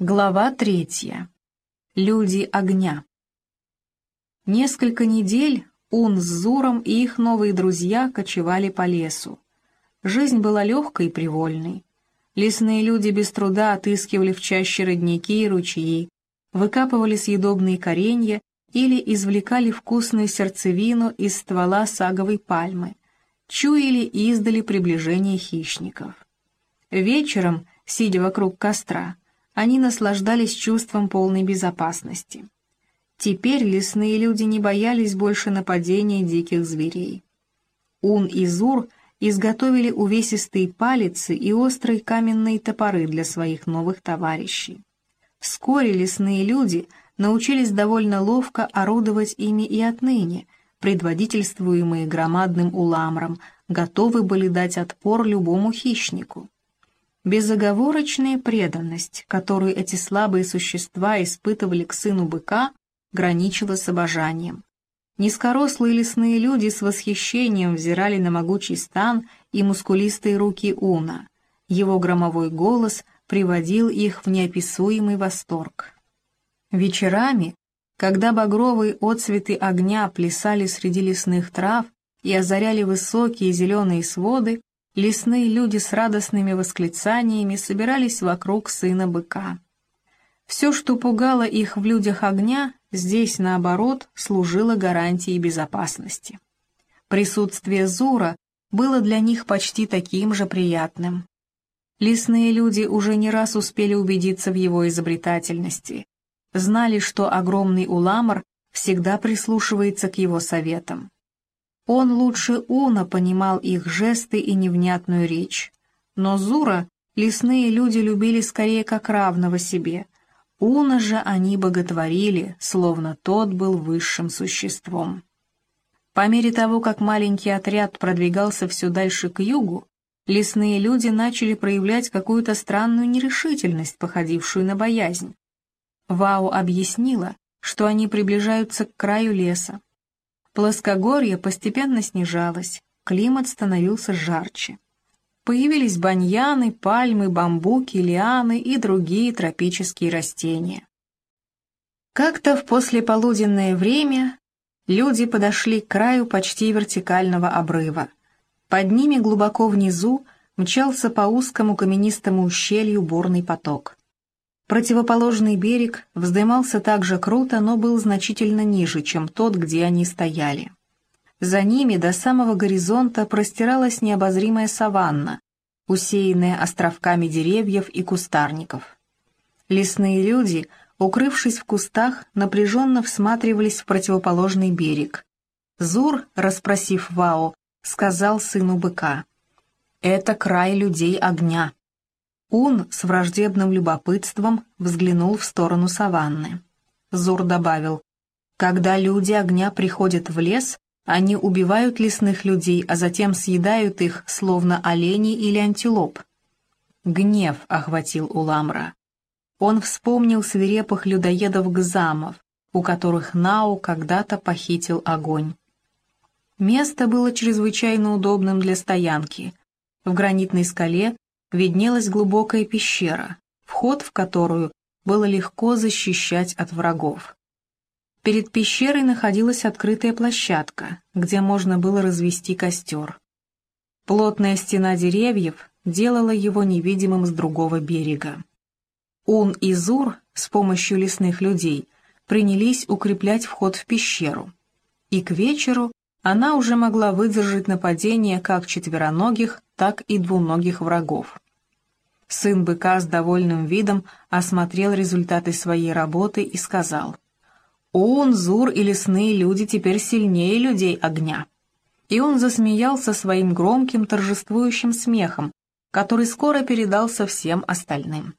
Глава третья. Люди огня. Несколько недель Ун с Зуром и их новые друзья кочевали по лесу. Жизнь была легкой и привольной. Лесные люди без труда отыскивали в чаще родники и ручьи, выкапывали съедобные коренья или извлекали вкусную сердцевину из ствола саговой пальмы, чуяли издали приближение хищников. Вечером, сидя вокруг костра, они наслаждались чувством полной безопасности. Теперь лесные люди не боялись больше нападения диких зверей. Ун и Зур изготовили увесистые палицы и острые каменные топоры для своих новых товарищей. Вскоре лесные люди научились довольно ловко орудовать ими и отныне, предводительствуемые громадным уламром, готовы были дать отпор любому хищнику. Безоговорочная преданность, которую эти слабые существа испытывали к сыну быка, граничила с обожанием. Низкорослые лесные люди с восхищением взирали на могучий стан и мускулистые руки Уна. Его громовой голос приводил их в неописуемый восторг. Вечерами, когда багровые отцветы огня плясали среди лесных трав и озаряли высокие зеленые своды, лесные люди с радостными восклицаниями собирались вокруг сына быка. Все, что пугало их в людях огня, здесь, наоборот, служило гарантией безопасности. Присутствие Зура было для них почти таким же приятным. Лесные люди уже не раз успели убедиться в его изобретательности, знали, что огромный уламар всегда прислушивается к его советам. Он лучше Уна понимал их жесты и невнятную речь. Но Зура лесные люди любили скорее как равного себе. Уна же они боготворили, словно тот был высшим существом. По мере того, как маленький отряд продвигался все дальше к югу, лесные люди начали проявлять какую-то странную нерешительность, походившую на боязнь. Вау объяснила, что они приближаются к краю леса, Плоскогорье постепенно снижалось, климат становился жарче. Появились баньяны, пальмы, бамбуки, лианы и другие тропические растения. Как-то в послеполуденное время люди подошли к краю почти вертикального обрыва. Под ними глубоко внизу мчался по узкому каменистому ущелью бурный поток. Противоположный берег вздымался так же круто, но был значительно ниже, чем тот, где они стояли. За ними до самого горизонта простиралась необозримая саванна, усеянная островками деревьев и кустарников. Лесные люди, укрывшись в кустах, напряженно всматривались в противоположный берег. Зур, расспросив Вао, сказал сыну быка, «Это край людей огня». Ун с враждебным любопытством взглянул в сторону саванны. Зур добавил, «Когда люди огня приходят в лес, они убивают лесных людей, а затем съедают их, словно оленей или антилоп». Гнев охватил Уламра. Он вспомнил свирепых людоедов-гзамов, у которых Нау когда-то похитил огонь. Место было чрезвычайно удобным для стоянки. В гранитной скале виднелась глубокая пещера, вход в которую было легко защищать от врагов. Перед пещерой находилась открытая площадка, где можно было развести костер. Плотная стена деревьев делала его невидимым с другого берега. Ун и Зур с помощью лесных людей принялись укреплять вход в пещеру. И к вечеру она уже могла выдержать нападение как четвероногих, так и двуногих врагов. Сын быка с довольным видом осмотрел результаты своей работы и сказал, «Он, Зур и лесные люди теперь сильнее людей огня». И он засмеялся своим громким торжествующим смехом, который скоро передался всем остальным.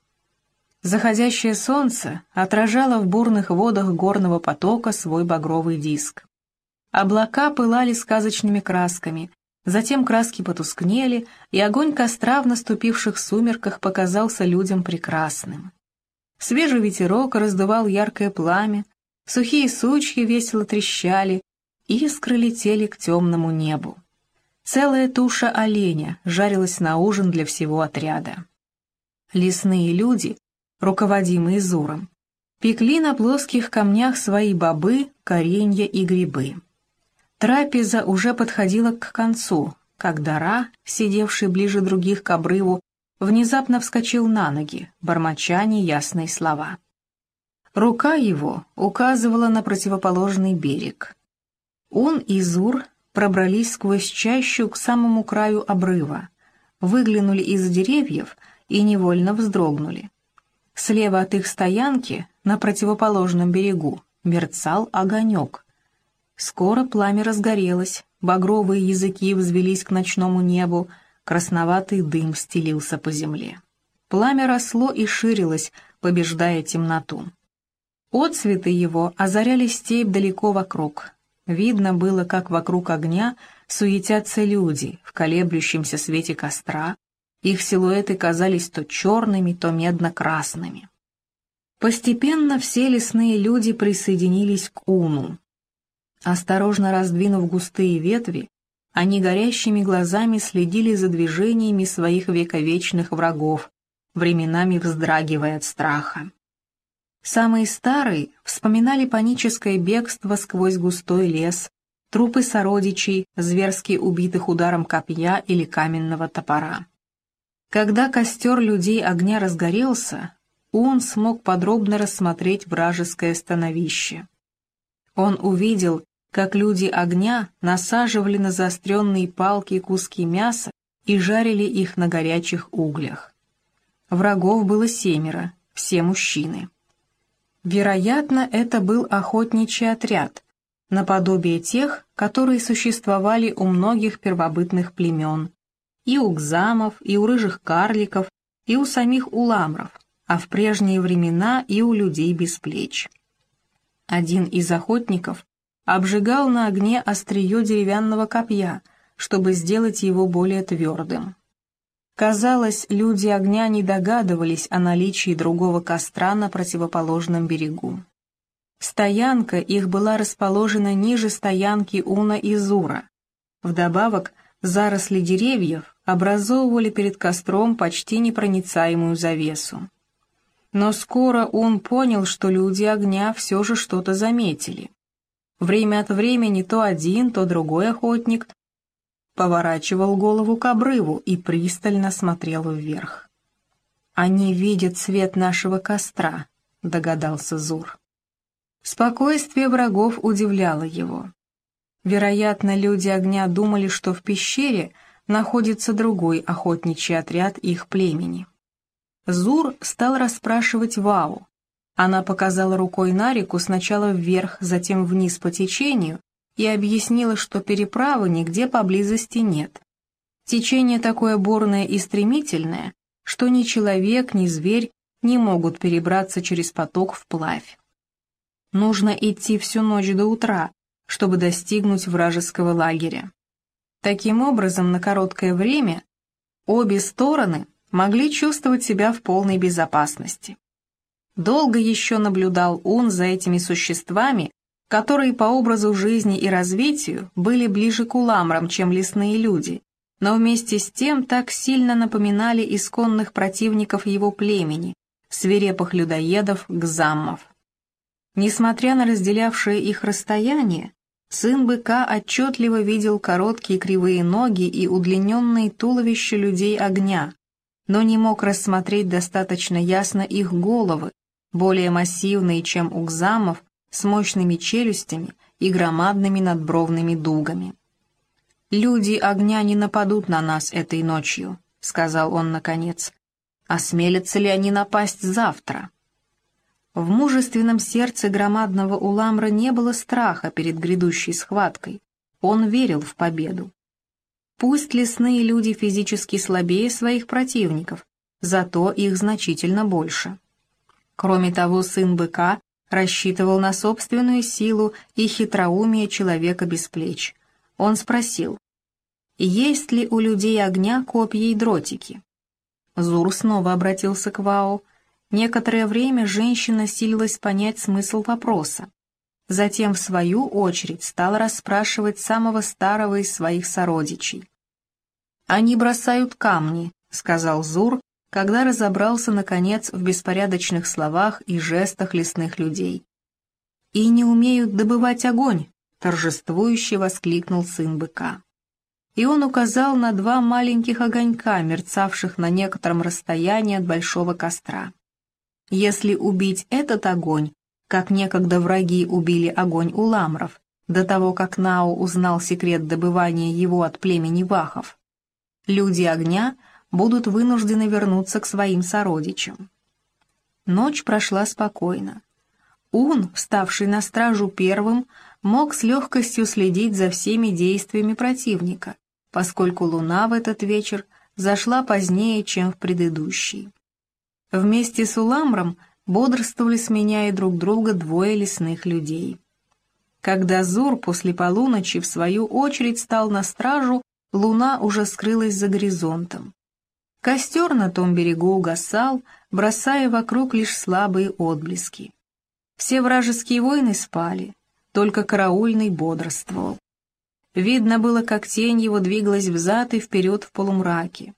Заходящее солнце отражало в бурных водах горного потока свой багровый диск. Облака пылали сказочными красками, затем краски потускнели, и огонь костра в наступивших сумерках показался людям прекрасным. Свежий ветерок раздувал яркое пламя, сухие сучья весело трещали, искры летели к темному небу. Целая туша оленя жарилась на ужин для всего отряда. Лесные люди руководимые Зуром, пекли на плоских камнях свои бобы, коренья и грибы. Трапеза уже подходила к концу, когда Ра, сидевший ближе других к обрыву, внезапно вскочил на ноги, бормоча неясные слова. Рука его указывала на противоположный берег. Он и Зур пробрались сквозь чащу к самому краю обрыва, выглянули из деревьев и невольно вздрогнули. Слева от их стоянки, на противоположном берегу, мерцал огонек. Скоро пламя разгорелось, багровые языки взвелись к ночному небу, красноватый дым стелился по земле. Пламя росло и ширилось, побеждая темноту. Отцветы его озаряли степь далеко вокруг. Видно было, как вокруг огня суетятся люди в колеблющемся свете костра, их силуэты казались то черными, то медно-красными. Постепенно все лесные люди присоединились к Уну, Осторожно раздвинув густые ветви, они горящими глазами следили за движениями своих вековечных врагов, временами вздрагивая от страха. Самые старые вспоминали паническое бегство сквозь густой лес, трупы сородичей, зверски убитых ударом копья или каменного топора. Когда костер людей огня разгорелся, он смог подробно рассмотреть вражеское становище. Он увидел, как люди огня насаживали на заостренные палки куски мяса и жарили их на горячих углях. Врагов было семеро, все мужчины. Вероятно, это был охотничий отряд, наподобие тех, которые существовали у многих первобытных племен, и у гзамов, и у рыжих карликов, и у самих уламров, а в прежние времена и у людей без плеч. Один из охотников обжигал на огне острие деревянного копья, чтобы сделать его более твердым. Казалось, люди огня не догадывались о наличии другого костра на противоположном берегу. Стоянка их была расположена ниже стоянки Уна и Зура. Вдобавок, заросли деревьев образовывали перед костром почти непроницаемую завесу. Но скоро он понял, что люди огня все же что-то заметили. Время от времени то один, то другой охотник поворачивал голову к обрыву и пристально смотрел вверх. «Они видят свет нашего костра», — догадался Зур. Спокойствие врагов удивляло его. Вероятно, люди огня думали, что в пещере находится другой охотничий отряд их племени. Зур стал расспрашивать Вау, она показала рукой на реку сначала вверх, затем вниз по течению и объяснила, что переправы нигде поблизости нет. Течение такое бурное и стремительное, что ни человек, ни зверь не могут перебраться через поток вплавь. Нужно идти всю ночь до утра, чтобы достигнуть вражеского лагеря. Таким образом, на короткое время обе стороны могли чувствовать себя в полной безопасности. Долго еще наблюдал он за этими существами, которые по образу жизни и развитию были ближе к уламрам, чем лесные люди, но вместе с тем так сильно напоминали исконных противников его племени, свирепых людоедов гзаммов. Несмотря на разделявшее их расстояние, сын быка отчетливо видел короткие кривые ноги и удлиненные туловища людей огня, но не мог рассмотреть достаточно ясно их головы, более массивные, чем у гзамов, с мощными челюстями и громадными надбровными дугами. «Люди огня не нападут на нас этой ночью», — сказал он наконец. «Осмелятся ли они напасть завтра?» В мужественном сердце громадного Уламра не было страха перед грядущей схваткой. Он верил в победу. Пусть лесные люди физически слабее своих противников, зато их значительно больше. Кроме того, сын быка рассчитывал на собственную силу и хитроумие человека без плеч. Он спросил, есть ли у людей огня копья и дротики? Зур снова обратился к Вау. Некоторое время женщина силилась понять смысл вопроса. Затем, в свою очередь, стала расспрашивать самого старого из своих сородичей. «Они бросают камни», — сказал Зур, когда разобрался, наконец, в беспорядочных словах и жестах лесных людей. «И не умеют добывать огонь!» — торжествующе воскликнул сын быка. И он указал на два маленьких огонька, мерцавших на некотором расстоянии от большого костра. Если убить этот огонь, как некогда враги убили огонь у ламров, до того, как Нау узнал секрет добывания его от племени Вахов, люди огня будут вынуждены вернуться к своим сородичам. Ночь прошла спокойно. Ун, вставший на стражу первым, мог с легкостью следить за всеми действиями противника, поскольку луна в этот вечер зашла позднее, чем в предыдущий. Вместе с Уламром бодрствовали, сменяя друг друга двое лесных людей. Когда Зур после полуночи в свою очередь стал на стражу, луна уже скрылась за горизонтом. Костер на том берегу угасал, бросая вокруг лишь слабые отблески. Все вражеские воины спали, только караульный бодрствовал. Видно было, как тень его двигалась взад и вперед в полумраке.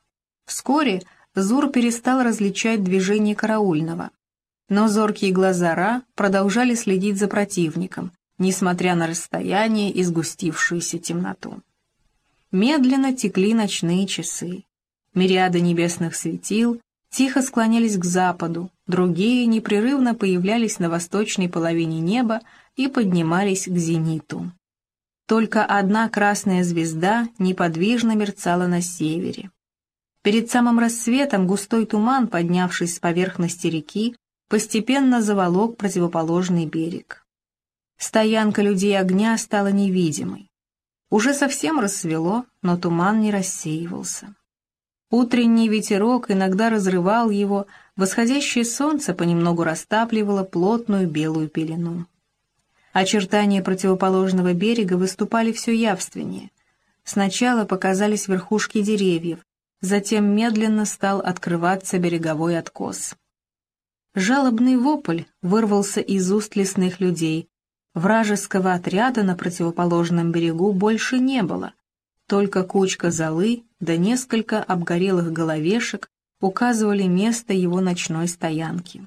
Вскоре Зур перестал различать движение караульного, но зоркие глаза Ра продолжали следить за противником, несмотря на расстояние и сгустившуюся темноту. Медленно текли ночные часы. Мириады небесных светил тихо склонялись к западу, другие непрерывно появлялись на восточной половине неба и поднимались к зениту. Только одна красная звезда неподвижно мерцала на севере. Перед самым рассветом густой туман, поднявшись с поверхности реки, постепенно заволок противоположный берег. Стоянка людей огня стала невидимой. Уже совсем рассвело, но туман не рассеивался. Утренний ветерок иногда разрывал его, восходящее солнце понемногу растапливало плотную белую пелену. Очертания противоположного берега выступали все явственнее. Сначала показались верхушки деревьев, затем медленно стал открываться береговой откос. Жалобный вопль вырвался из уст лесных людей. Вражеского отряда на противоположном берегу больше не было. Только кучка золы да несколько обгорелых головешек указывали место его ночной стоянки.